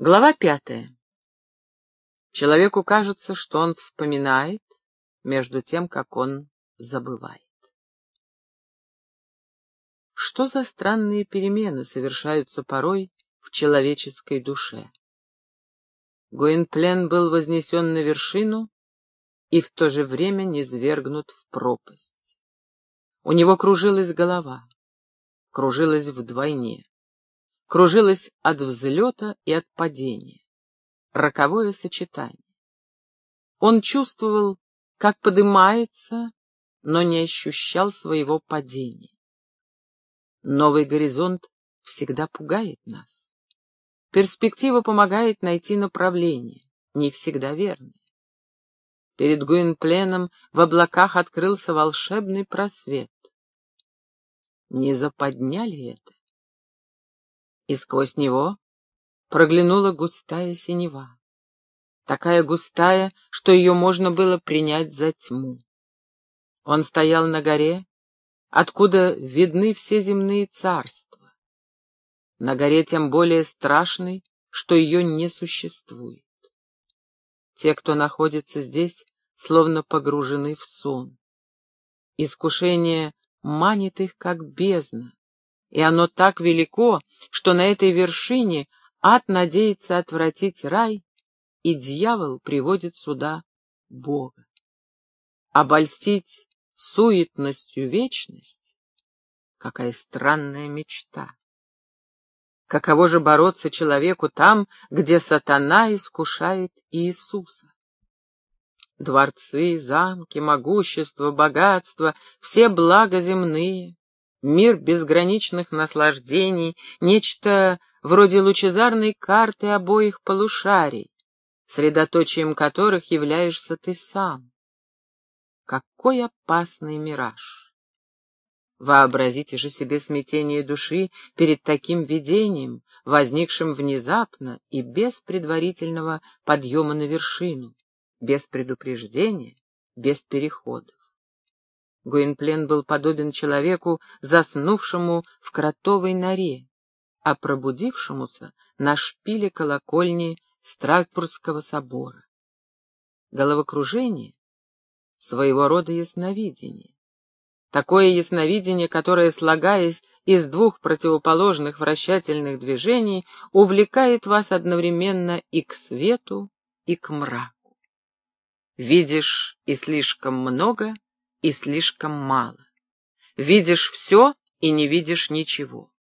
Глава пятая. Человеку кажется, что он вспоминает, между тем, как он забывает. Что за странные перемены совершаются порой в человеческой душе? Гуинплен был вознесен на вершину и в то же время низвергнут в пропасть. У него кружилась голова, кружилась вдвойне кружилась от взлета и от падения. Роковое сочетание. Он чувствовал, как подымается, но не ощущал своего падения. Новый горизонт всегда пугает нас. Перспектива помогает найти направление, не всегда верное. Перед Гуинпленом в облаках открылся волшебный просвет. Не западня ли это? И сквозь него проглянула густая синева, такая густая, что ее можно было принять за тьму. Он стоял на горе, откуда видны все земные царства. На горе тем более страшной, что ее не существует. Те, кто находится здесь, словно погружены в сон. Искушение манит их, как бездна, и оно так велико, что на этой вершине ад надеется отвратить рай, и дьявол приводит сюда Бога. Обольстить суетностью вечность — какая странная мечта. Каково же бороться человеку там, где сатана искушает Иисуса? Дворцы, замки, могущество, богатство — все блага земные, мир безграничных наслаждений, нечто вроде лучезарной карты обоих полушарий, средоточием которых являешься ты сам. Какой опасный мираж! Вообразите же себе смятение души перед таким видением, возникшим внезапно и без предварительного подъема на вершину, без предупреждения, без перехода. Гуинплен был подобен человеку, заснувшему в кротовой норе, а пробудившемуся на шпиле колокольни Страсбургского собора. Головокружение — своего рода ясновидение. Такое ясновидение, которое, слагаясь из двух противоположных вращательных движений, увлекает вас одновременно и к свету, и к мраку. Видишь и слишком много — и слишком мало. Видишь все и не видишь ничего.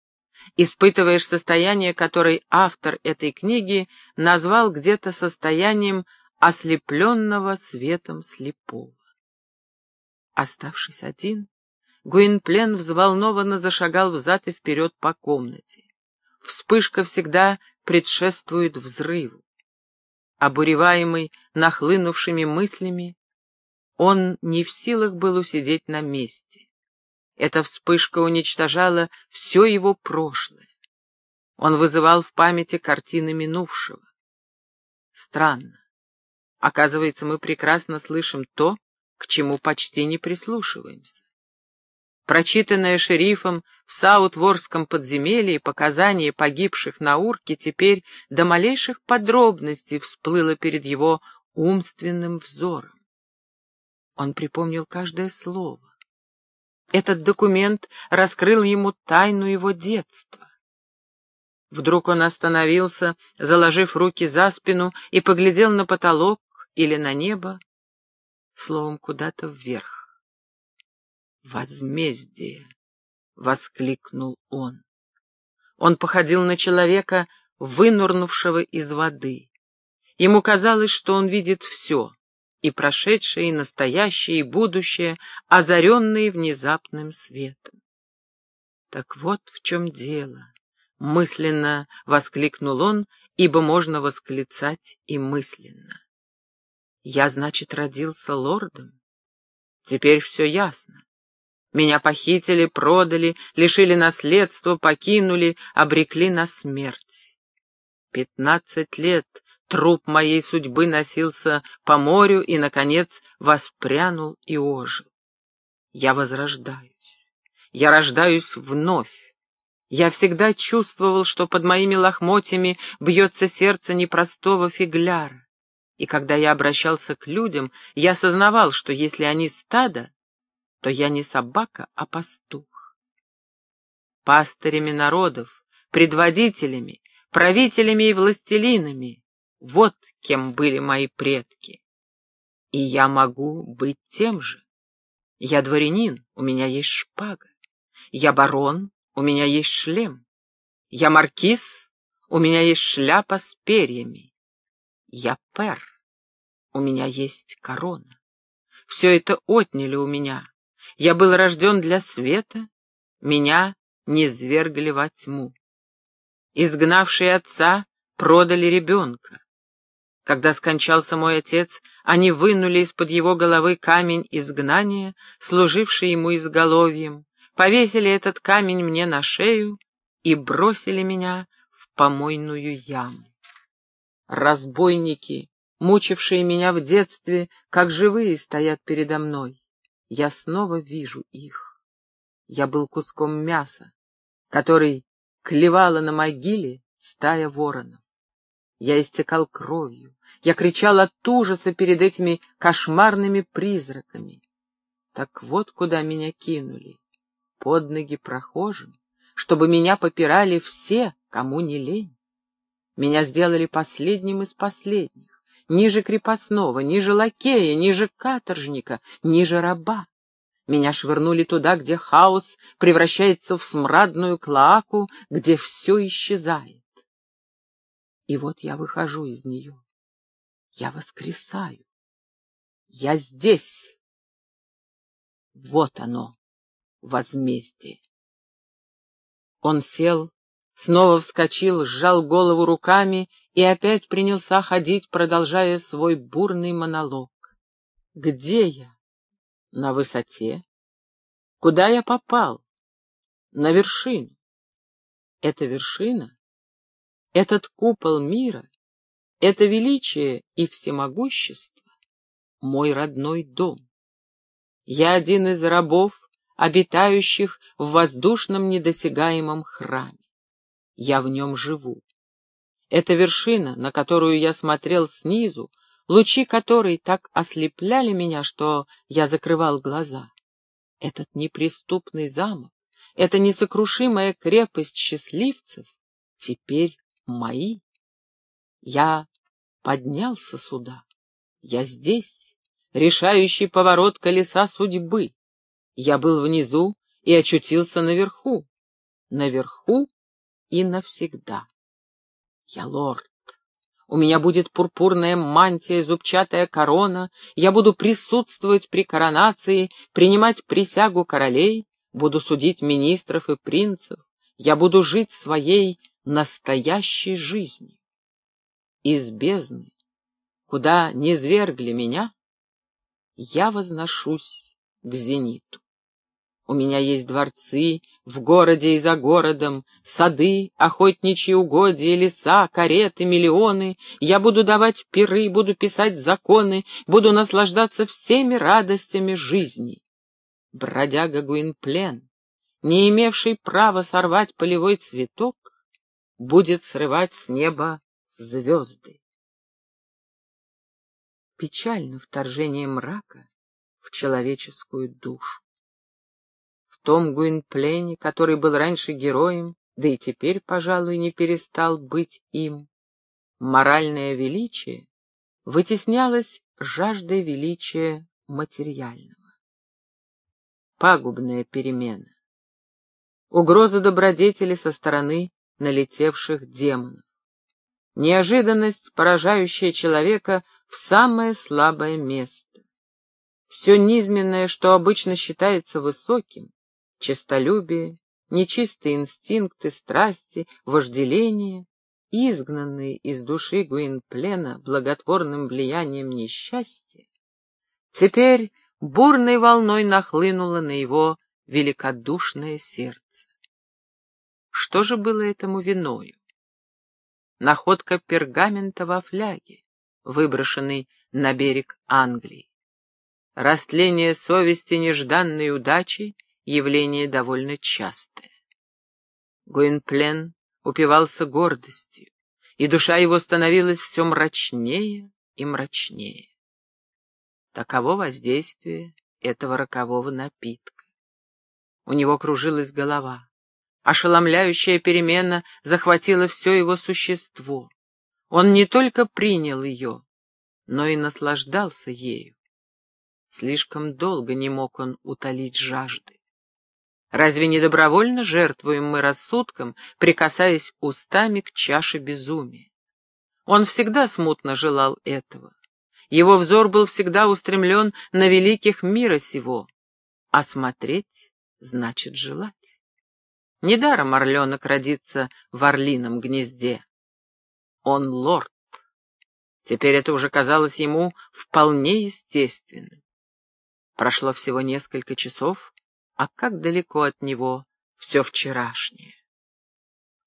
Испытываешь состояние, которое автор этой книги назвал где-то состоянием ослепленного светом слепого. Оставшись один, Гуинплен взволнованно зашагал взад и вперед по комнате. Вспышка всегда предшествует взрыву. Обуреваемый нахлынувшими мыслями, он не в силах был усидеть на месте. Эта вспышка уничтожала все его прошлое. Он вызывал в памяти картины минувшего. Странно. Оказывается, мы прекрасно слышим то, к чему почти не прислушиваемся. Прочитанное шерифом в Саутворском подземелье показания погибших на урке теперь до малейших подробностей всплыло перед его умственным взором. Он припомнил каждое слово. Этот документ раскрыл ему тайну его детства. Вдруг он остановился, заложив руки за спину, и поглядел на потолок или на небо, словом, куда-то вверх. «Возмездие!» — воскликнул он. Он походил на человека, вынурнувшего из воды. Ему казалось, что он видит все и прошедшее, и настоящее, и будущее, озаренные внезапным светом. Так вот в чем дело, — мысленно воскликнул он, ибо можно восклицать и мысленно. Я, значит, родился лордом? Теперь все ясно. Меня похитили, продали, лишили наследства, покинули, обрекли на смерть. Пятнадцать лет Труп моей судьбы носился по морю и, наконец, воспрянул и ожил. Я возрождаюсь. Я рождаюсь вновь. Я всегда чувствовал, что под моими лохмотьями бьется сердце непростого фигляра. И когда я обращался к людям, я осознавал, что если они стадо, то я не собака, а пастух. Пастырями народов, предводителями, правителями и властелинами — вот кем были мои предки. И я могу быть тем же. Я дворянин, у меня есть шпага. Я барон, у меня есть шлем. Я маркиз, у меня есть шляпа с перьями. Я пер, у меня есть корона. Все это отняли у меня. Я был рожден для света, меня не свергли во тьму. Изгнавшие отца продали ребенка. Когда скончался мой отец, они вынули из-под его головы камень изгнания, служивший ему изголовьем, повесили этот камень мне на шею и бросили меня в помойную яму. Разбойники, мучившие меня в детстве, как живые стоят передо мной. Я снова вижу их. Я был куском мяса, который клевала на могиле стая воронов. Я истекал кровью, я кричал от ужаса перед этими кошмарными призраками. Так вот куда меня кинули под ноги прохожим, чтобы меня попирали все, кому не лень. Меня сделали последним из последних, ниже крепостного, ниже лакея, ниже каторжника, ниже раба. Меня швырнули туда, где хаос превращается в смрадную клоаку, где все исчезает. И вот я выхожу из нее. Я воскресаю. Я здесь. Вот оно возмездие. Он сел, снова вскочил, сжал голову руками и опять принялся ходить, продолжая свой бурный монолог. Где я? На высоте. Куда я попал? На вершину. Эта вершина, этот купол мира, это величие и всемогущество — мой родной дом. Я один из рабов, обитающих в воздушном недосягаемом храме. Я в нем живу. Эта вершина, на которую я смотрел снизу, лучи которой так ослепляли меня, что я закрывал глаза. Этот неприступный замок, эта несокрушимая крепость счастливцев теперь мои. Я поднялся сюда. Я здесь, решающий поворот колеса судьбы. Я был внизу и очутился наверху. Наверху и навсегда. Я лорд. У меня будет пурпурная мантия, зубчатая корона, я буду присутствовать при коронации, принимать присягу королей, буду судить министров и принцев, я буду жить своей настоящей жизнью. Из бездны, куда не свергли меня, я возношусь к зениту. У меня есть дворцы в городе и за городом, сады, охотничьи угодья, леса, кареты, миллионы. Я буду давать пиры, буду писать законы, буду наслаждаться всеми радостями жизни. Бродяга Гуинплен, не имевший права сорвать полевой цветок, будет срывать с неба звезды. Печально вторжение мрака в человеческую душу том Гуинплене, который был раньше героем, да и теперь, пожалуй, не перестал быть им, моральное величие вытеснялось жаждой величия материального. Пагубная перемена. Угроза добродетели со стороны налетевших демонов. Неожиданность, поражающая человека в самое слабое место. Все низменное, что обычно считается высоким, честолюбие, нечистые инстинкты, страсти, вожделение, изгнанные из души Гуинплена благотворным влиянием несчастья, теперь бурной волной нахлынуло на его великодушное сердце. Что же было этому виною? Находка пергамента во фляге, выброшенный на берег Англии. Растление совести нежданной удачи явление довольно частое. Гуинплен упивался гордостью, и душа его становилась все мрачнее и мрачнее. Таково воздействие этого рокового напитка. У него кружилась голова. Ошеломляющая перемена захватила все его существо. Он не только принял ее, но и наслаждался ею. Слишком долго не мог он утолить жажды. Разве не добровольно жертвуем мы рассудком, прикасаясь устами к чаше безумия? Он всегда смутно желал этого. Его взор был всегда устремлен на великих мира сего. А смотреть значит желать. Недаром орленок родится в орлином гнезде. Он лорд. Теперь это уже казалось ему вполне естественным. Прошло всего несколько часов, а как далеко от него все вчерашнее.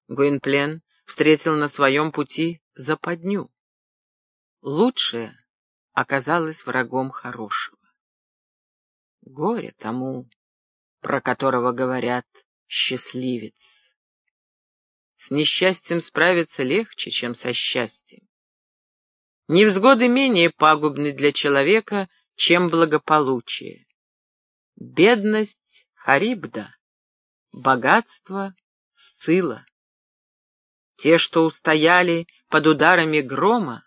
Гуинплен встретил на своем пути западню. Лучшее оказалось врагом хорошего. Горе тому, про которого говорят счастливец. С несчастьем справиться легче, чем со счастьем. Невзгоды менее пагубны для человека, чем благополучие. Бедность — Харибда, богатство — Сцила. Те, что устояли под ударами грома,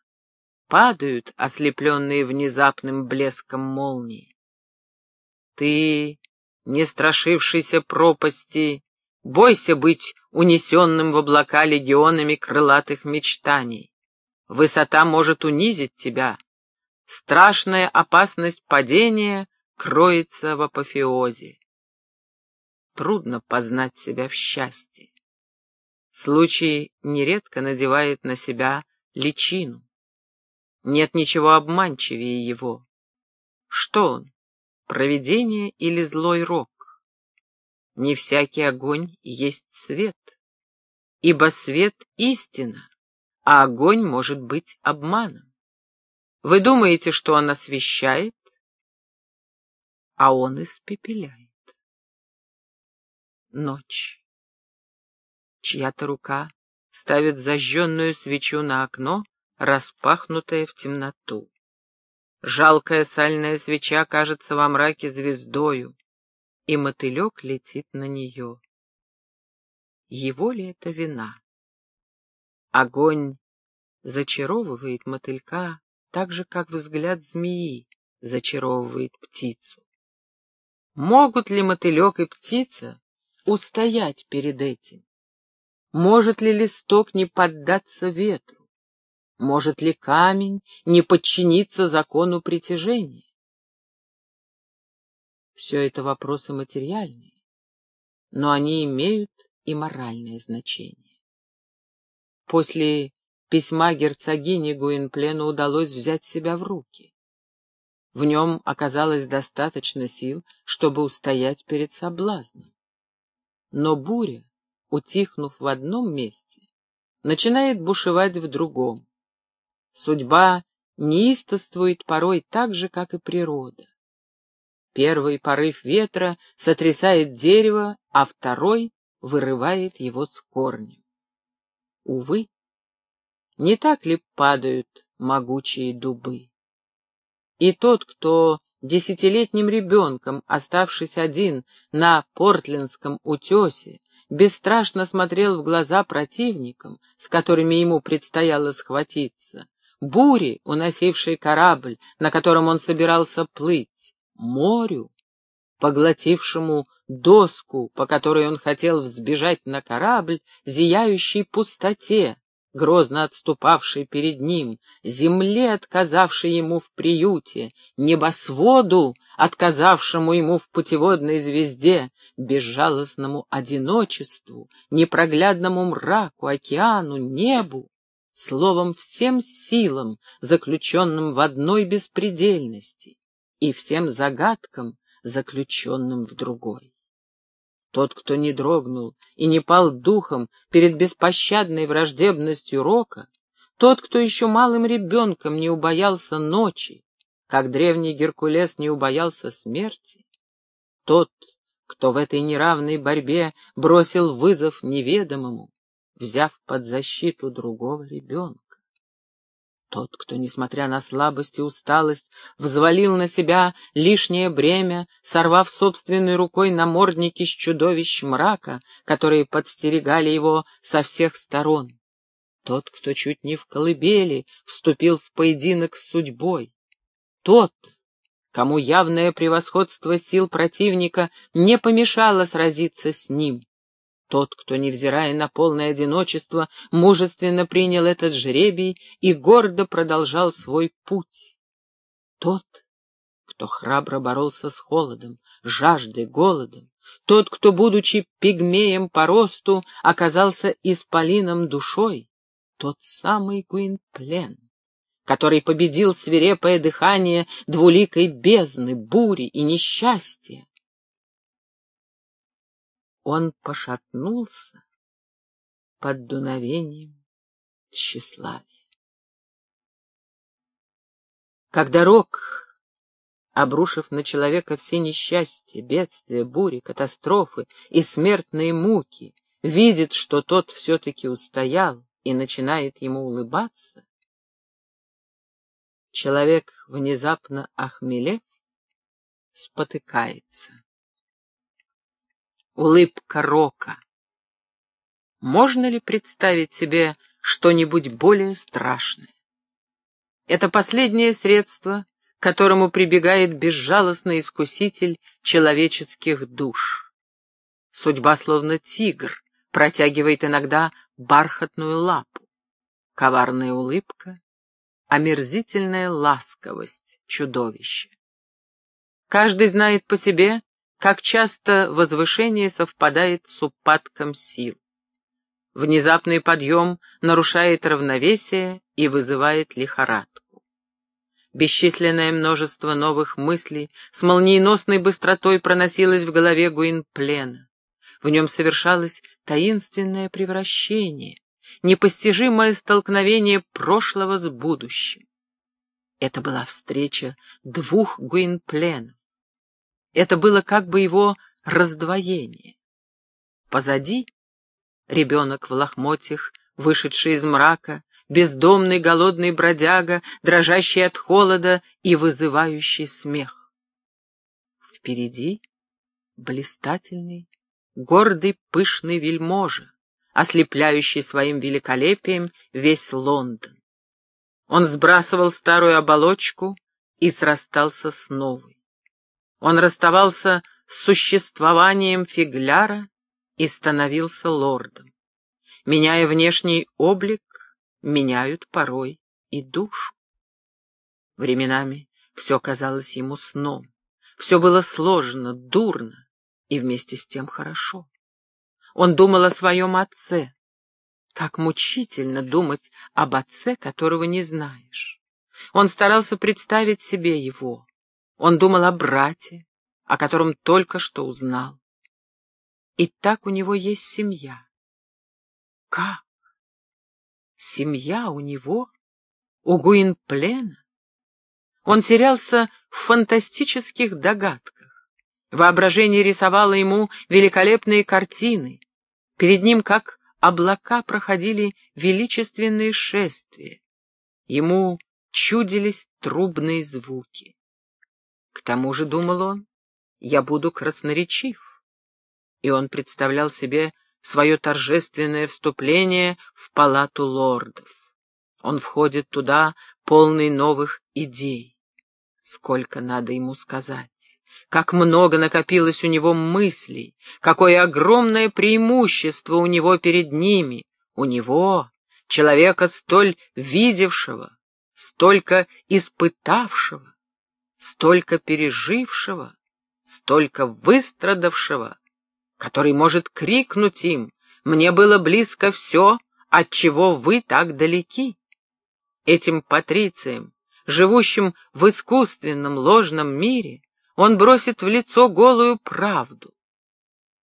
падают, ослепленные внезапным блеском молнии. Ты, не страшившийся пропасти, бойся быть унесенным в облака легионами крылатых мечтаний. Высота может унизить тебя, Страшная опасность падения кроется в апофеозе. Трудно познать себя в счастье. Случай нередко надевает на себя личину. Нет ничего обманчивее его. Что он, провидение или злой рок? Не всякий огонь есть свет, ибо свет — истина, а огонь может быть обманом. Вы думаете, что он освещает, а он испепеляет. Ночь. Чья-то рука ставит зажженную свечу на окно, распахнутое в темноту. Жалкая сальная свеча кажется во мраке звездою, и мотылек летит на нее. Его ли это вина? Огонь зачаровывает мотылька, так же, как взгляд змеи зачаровывает птицу. Могут ли мотылек и птица устоять перед этим? Может ли листок не поддаться ветру? Может ли камень не подчиниться закону притяжения? Все это вопросы материальные, но они имеют и моральное значение. После письма герцогини Гуинплену удалось взять себя в руки. В нем оказалось достаточно сил, чтобы устоять перед соблазном. Но буря, утихнув в одном месте, начинает бушевать в другом. Судьба неистовствует порой так же, как и природа. Первый порыв ветра сотрясает дерево, а второй вырывает его с корнем. Увы, не так ли падают могучие дубы? И тот, кто десятилетним ребенком, оставшись один на Портлендском утесе, бесстрашно смотрел в глаза противникам, с которыми ему предстояло схватиться, бури, уносившей корабль, на котором он собирался плыть, морю, поглотившему доску, по которой он хотел взбежать на корабль, зияющей пустоте, грозно отступавшей перед ним, земле, отказавшей ему в приюте, небосводу, отказавшему ему в путеводной звезде, безжалостному одиночеству, непроглядному мраку, океану, небу, словом, всем силам, заключенным в одной беспредельности, и всем загадкам, заключенным в другой. Тот, кто не дрогнул и не пал духом перед беспощадной враждебностью рока, тот, кто еще малым ребенком не убоялся ночи, как древний Геркулес не убоялся смерти, тот, кто в этой неравной борьбе бросил вызов неведомому, взяв под защиту другого ребенка. Тот, кто, несмотря на слабость и усталость, взвалил на себя лишнее бремя, сорвав собственной рукой намордники с чудовищ мрака, которые подстерегали его со всех сторон. Тот, кто чуть не в колыбели вступил в поединок с судьбой. Тот, кому явное превосходство сил противника не помешало сразиться с ним. Тот, кто, невзирая на полное одиночество, мужественно принял этот жребий и гордо продолжал свой путь. Тот, кто храбро боролся с холодом, жаждой, голодом. Тот, кто, будучи пигмеем по росту, оказался исполином душой. Тот самый Гуинплен, который победил свирепое дыхание двуликой бездны, бури и несчастья. Он пошатнулся под дуновением тщеславия. Когда Рок, обрушив на человека все несчастья, бедствия, бури, катастрофы и смертные муки, видит, что тот все-таки устоял и начинает ему улыбаться, человек, внезапно охмелев, спотыкается улыбка Рока. Можно ли представить себе что-нибудь более страшное? Это последнее средство, к которому прибегает безжалостный искуситель человеческих душ. Судьба, словно тигр, протягивает иногда бархатную лапу. Коварная улыбка, омерзительная ласковость чудовища. Каждый знает по себе, как часто возвышение совпадает с упадком сил. Внезапный подъем нарушает равновесие и вызывает лихорадку. Бесчисленное множество новых мыслей с молниеносной быстротой проносилось в голове Гуинплена. В нем совершалось таинственное превращение, непостижимое столкновение прошлого с будущим. Это была встреча двух Гуинпленов это было как бы его раздвоение. Позади ребенок в лохмотьях, вышедший из мрака, бездомный голодный бродяга, дрожащий от холода и вызывающий смех. Впереди блистательный, гордый, пышный вельможа, ослепляющий своим великолепием весь Лондон. Он сбрасывал старую оболочку и срастался с новой. Он расставался с существованием фигляра и становился лордом. Меняя внешний облик, меняют порой и душу. Временами все казалось ему сном. Все было сложно, дурно и вместе с тем хорошо. Он думал о своем отце. Как мучительно думать об отце, которого не знаешь. Он старался представить себе его. Он думал о брате, о котором только что узнал. И так у него есть семья. Как? Семья у него? У Гуинплена? Он терялся в фантастических догадках. Воображение рисовало ему великолепные картины. Перед ним, как облака, проходили величественные шествия. Ему чудились трубные звуки. К тому же, думал он, я буду красноречив. И он представлял себе свое торжественное вступление в палату лордов. Он входит туда, полный новых идей. Сколько надо ему сказать, как много накопилось у него мыслей, какое огромное преимущество у него перед ними, у него, человека столь видевшего, столько испытавшего столько пережившего, столько выстрадавшего, который может крикнуть им «Мне было близко все, от чего вы так далеки». Этим патрициям, живущим в искусственном ложном мире, он бросит в лицо голую правду.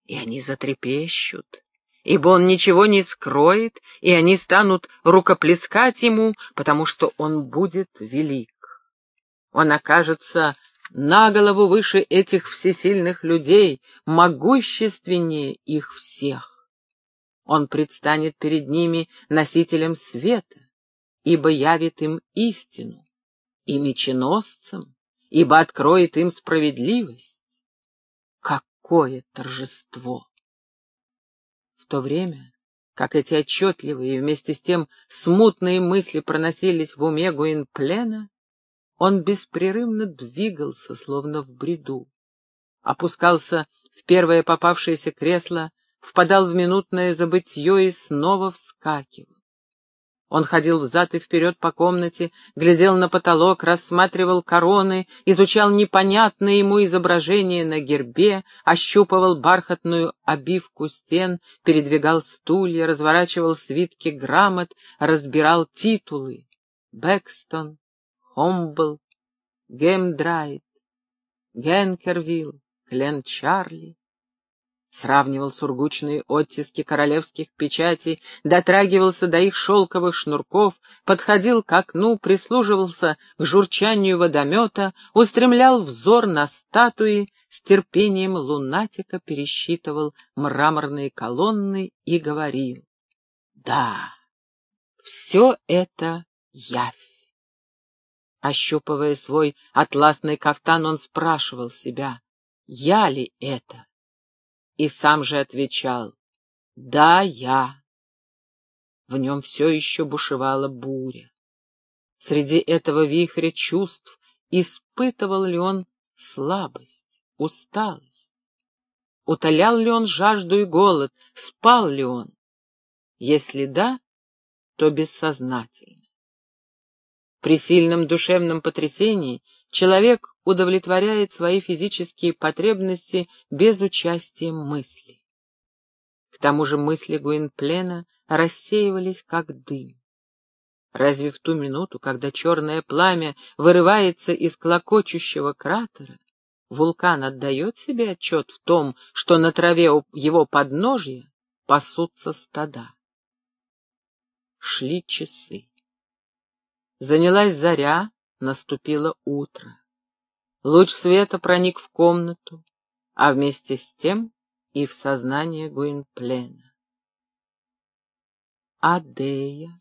И они затрепещут, ибо он ничего не скроет, и они станут рукоплескать ему, потому что он будет велик он окажется на голову выше этих всесильных людей, могущественнее их всех. Он предстанет перед ними носителем света, ибо явит им истину, и меченосцем, ибо откроет им справедливость. Какое торжество! В то время, как эти отчетливые и вместе с тем смутные мысли проносились в уме Гуинплена, он беспрерывно двигался, словно в бреду. Опускался в первое попавшееся кресло, впадал в минутное забытье и снова вскакивал. Он ходил взад и вперед по комнате, глядел на потолок, рассматривал короны, изучал непонятные ему изображения на гербе, ощупывал бархатную обивку стен, передвигал стулья, разворачивал свитки грамот, разбирал титулы. Бэкстон, Хомбл, Гемдрайт, Генкервилл, Клен Чарли. Сравнивал сургучные оттиски королевских печатей, дотрагивался до их шелковых шнурков, подходил к окну, прислуживался к журчанию водомета, устремлял взор на статуи, с терпением лунатика пересчитывал мраморные колонны и говорил. Да, все это явь. Ощупывая свой атласный кафтан, он спрашивал себя, я ли это? И сам же отвечал, да, я. В нем все еще бушевала буря. Среди этого вихря чувств испытывал ли он слабость, усталость? Утолял ли он жажду и голод, спал ли он? Если да, то бессознательно. При сильном душевном потрясении человек удовлетворяет свои физические потребности без участия мысли. К тому же мысли Гуинплена рассеивались как дым. Разве в ту минуту, когда черное пламя вырывается из клокочущего кратера, вулкан отдает себе отчет в том, что на траве у его подножья пасутся стада? Шли часы. Занялась заря, наступило утро. Луч света проник в комнату, а вместе с тем и в сознание Гуинплена. Адея,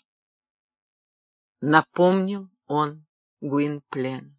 напомнил он Гуинплену.